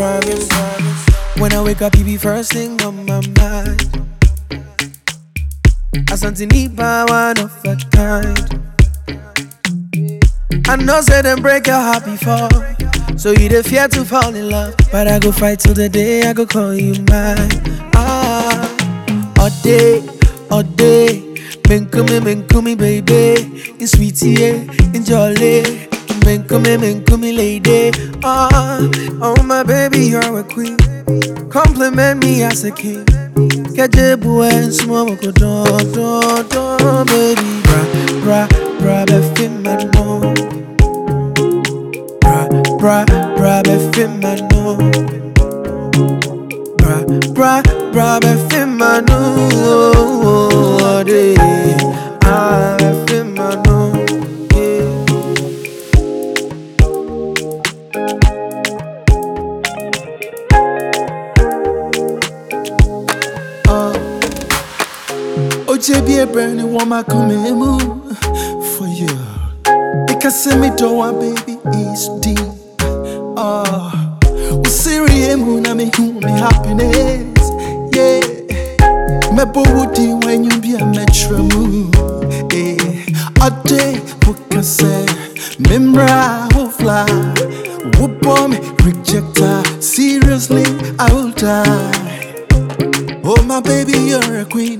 When I wake up, you be first thing on my mind. Asante Nipa, one of a kind. I know say them break your heart before. So you the fear to fall in love. But I go fight till the day I go call you mine. Ah, all day, all day. Menkumi, menkumi, baby. In sweetie, yeah, in jolly. Menkumi, menkumi, lady. Ah, oh my baby, you're a queen. Compliment me as a king. Kajebu and small go don don don baby bra bra bra be fin my no bra bra bra be fin my no bra bra bra be fin Oje be a brand new woman coming move for you. Because me do one baby is deep. Oh, we serious na me who me happiness. Yeah, me bo woody when you be a metro move. Eh, a day book say, Membra will fly whoop on me, reject her. Seriously, I will die. Oh, my baby, you're a queen.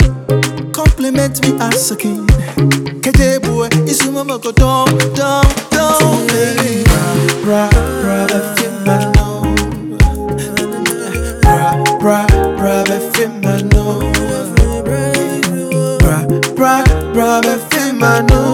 Compliment me as a king. Kete boy, it's your mama go down, down, down, baby. Bra, bra, bra, fima no. Bra, bra, bra, fima no. Bra, bra, bra, fima no.